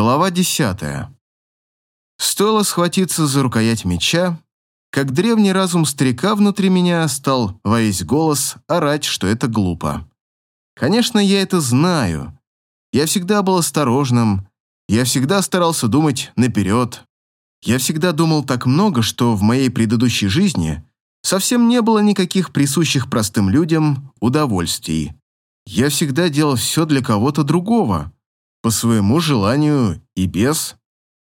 Глава десятая. Стоило схватиться за рукоять меча, как древний разум старика внутри меня стал во весь голос орать, что это глупо. Конечно, я это знаю. Я всегда был осторожным, я всегда старался думать наперед. Я всегда думал так много, что в моей предыдущей жизни совсем не было никаких присущих простым людям удовольствий. Я всегда делал все для кого-то другого, по своему желанию и без.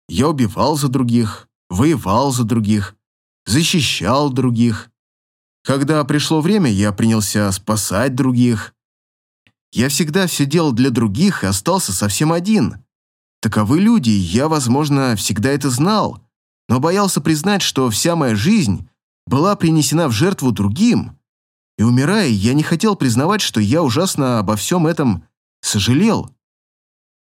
Я убивал за других, воевал за других, защищал других. Когда пришло время, я принялся спасать других. Я всегда все делал для других и остался совсем один. Таковы люди, я, возможно, всегда это знал, но боялся признать, что вся моя жизнь была принесена в жертву другим. И умирая, я не хотел признавать, что я ужасно обо всем этом сожалел.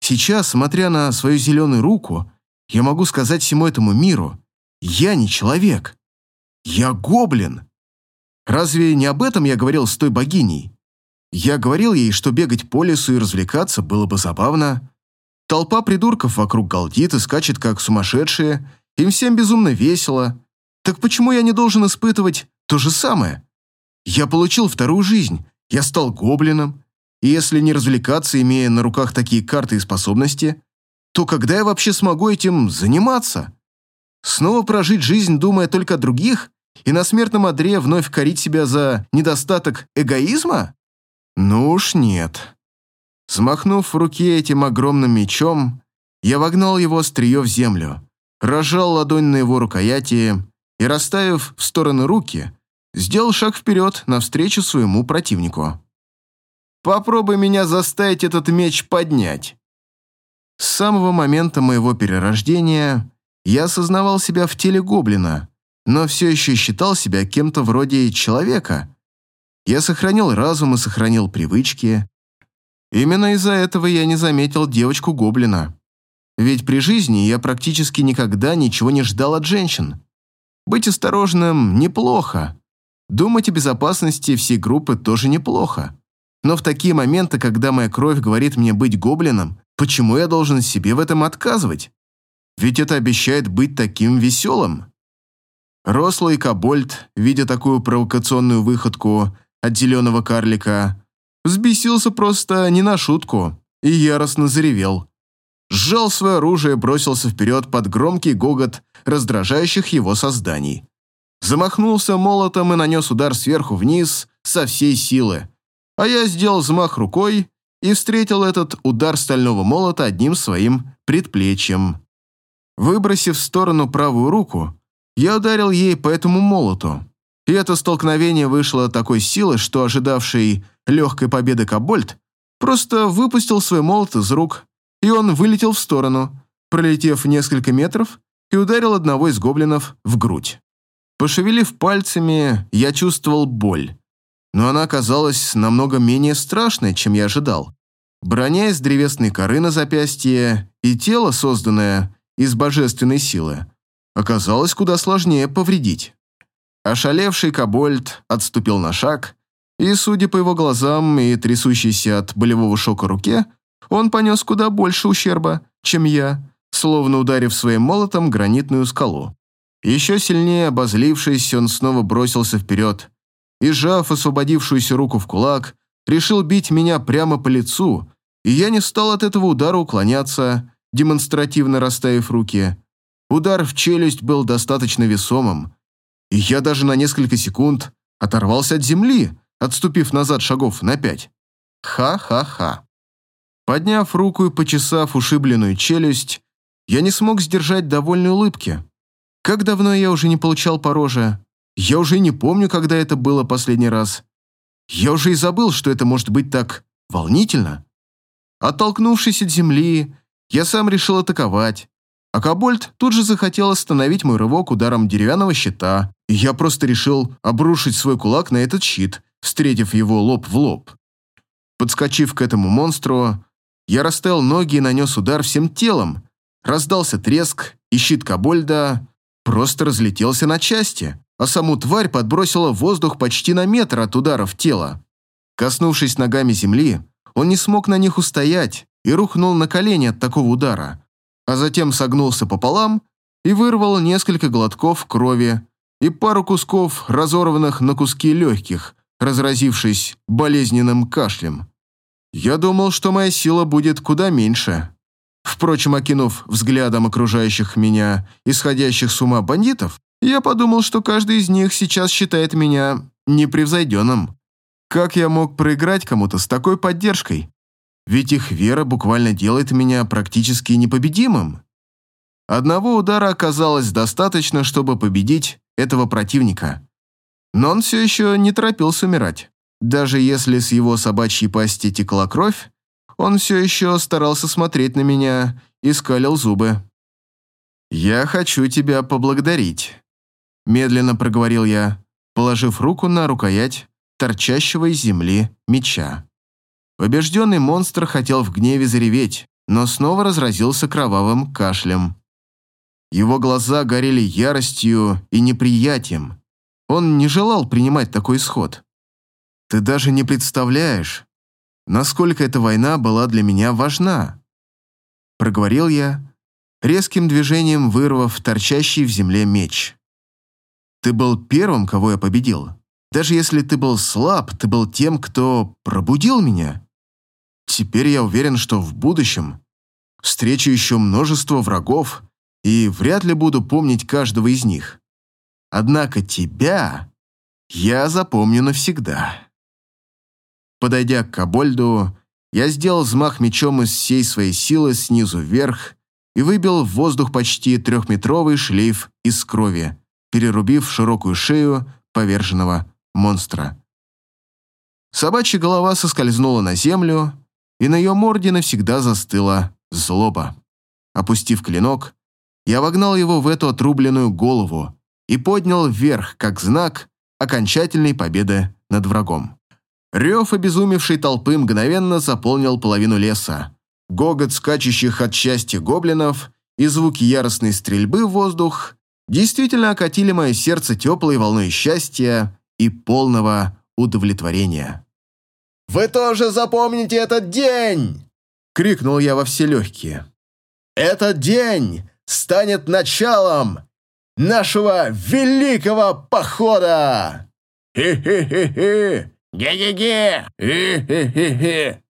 Сейчас, смотря на свою зеленую руку, я могу сказать всему этому миру, я не человек. Я гоблин. Разве не об этом я говорил с той богиней? Я говорил ей, что бегать по лесу и развлекаться было бы забавно. Толпа придурков вокруг галдит и скачет, как сумасшедшие. Им всем безумно весело. Так почему я не должен испытывать то же самое? Я получил вторую жизнь. Я стал гоблином. И если не развлекаться, имея на руках такие карты и способности, то когда я вообще смогу этим заниматься? Снова прожить жизнь, думая только о других, и на смертном одре вновь корить себя за недостаток эгоизма? Ну уж нет. Смахнув в руке этим огромным мечом, я вогнал его острие в землю, разжал ладонь на его рукояти и, расставив в стороны руки, сделал шаг вперед навстречу своему противнику. Попробуй меня заставить этот меч поднять. С самого момента моего перерождения я осознавал себя в теле гоблина, но все еще считал себя кем-то вроде человека. Я сохранил разум и сохранил привычки. Именно из-за этого я не заметил девочку-гоблина. Ведь при жизни я практически никогда ничего не ждал от женщин. Быть осторожным неплохо. Думать о безопасности всей группы тоже неплохо. Но в такие моменты, когда моя кровь говорит мне быть гоблином, почему я должен себе в этом отказывать? Ведь это обещает быть таким веселым. Рослый Кобольд, видя такую провокационную выходку от зеленого карлика, взбесился просто не на шутку и яростно заревел. Сжал свое оружие и бросился вперед под громкий гогот раздражающих его созданий. Замахнулся молотом и нанес удар сверху вниз со всей силы а я сделал взмах рукой и встретил этот удар стального молота одним своим предплечьем. Выбросив в сторону правую руку, я ударил ей по этому молоту, и это столкновение вышло такой силы, что ожидавший легкой победы Кобольд просто выпустил свой молот из рук, и он вылетел в сторону, пролетев несколько метров и ударил одного из гоблинов в грудь. Пошевелив пальцами, я чувствовал боль но она оказалась намного менее страшной, чем я ожидал. Броня из древесной коры на запястье и тело, созданное из божественной силы, оказалось куда сложнее повредить. Ошалевший Кобольд отступил на шаг, и, судя по его глазам и трясущейся от болевого шока руке, он понес куда больше ущерба, чем я, словно ударив своим молотом гранитную скалу. Еще сильнее обозлившись, он снова бросился вперед, и, сжав освободившуюся руку в кулак, решил бить меня прямо по лицу, и я не стал от этого удара уклоняться, демонстративно расставив руки. Удар в челюсть был достаточно весомым, и я даже на несколько секунд оторвался от земли, отступив назад шагов на пять. Ха-ха-ха. Подняв руку и почесав ушибленную челюсть, я не смог сдержать довольной улыбки. Как давно я уже не получал по я уже не помню, когда это было последний раз. Я уже и забыл, что это может быть так волнительно. Оттолкнувшись от земли, я сам решил атаковать. А Кобольд тут же захотел остановить мой рывок ударом деревянного щита, и я просто решил обрушить свой кулак на этот щит, встретив его лоб в лоб. Подскочив к этому монстру, я расставил ноги и нанес удар всем телом. Раздался треск, и щит Кобольда просто разлетелся на части а саму тварь подбросила в воздух почти на метр от удара в тело. Коснувшись ногами земли, он не смог на них устоять и рухнул на колени от такого удара. а затем согнулся пополам и вырвал несколько глотков крови и пару кусков разорванных на куски легких, разразившись болезненным кашлем. Я думал, что моя сила будет куда меньше. Впрочем, окинув взглядом окружающих меня, исходящих с ума бандитов, я подумал, что каждый из них сейчас считает меня непревзойденным. Как я мог проиграть кому-то с такой поддержкой? Ведь их вера буквально делает меня практически непобедимым. Одного удара оказалось достаточно, чтобы победить этого противника. Но он все еще не торопился умирать. Даже если с его собачьей пасти текла кровь, он все еще старался смотреть на меня и скалил зубы. «Я хочу тебя поблагодарить», — медленно проговорил я, положив руку на рукоять торчащего из земли меча. Побежденный монстр хотел в гневе зареветь, но снова разразился кровавым кашлем. Его глаза горели яростью и неприятием. Он не желал принимать такой исход. Ты даже не представляешь, насколько эта война была для меня важна. Проговорил я, резким движением вырвав торчащий в земле меч. Ты был первым, кого я победил. Даже если ты был слаб, ты был тем, кто пробудил меня. Теперь я уверен, что в будущем встречу еще множество врагов и вряд ли буду помнить каждого из них. Однако тебя я запомню навсегда. Подойдя к Кабольду, я сделал взмах мечом из всей своей силы снизу вверх и выбил в воздух почти трехметровый шлейф из крови, перерубив широкую шею поверженного монстра. Собачья голова соскользнула на землю, и на ее морде навсегда застыла злоба. Опустив клинок, я вогнал его в эту отрубленную голову и поднял вверх, как знак окончательной победы над врагом. Рев обезумевшей толпы мгновенно заполнил половину леса. Гогот скачущих от счастья гоблинов и звуки яростной стрельбы в воздух действительно окатили мое сердце теплой волной счастья и полного удовлетворения. «Вы тоже запомните этот день!» — крикнул я во все легкие. «Этот день станет началом нашего великого похода!» «Хе-хе-хе-хе! Ге-ге-ге! Хе-хе-хе-хе!»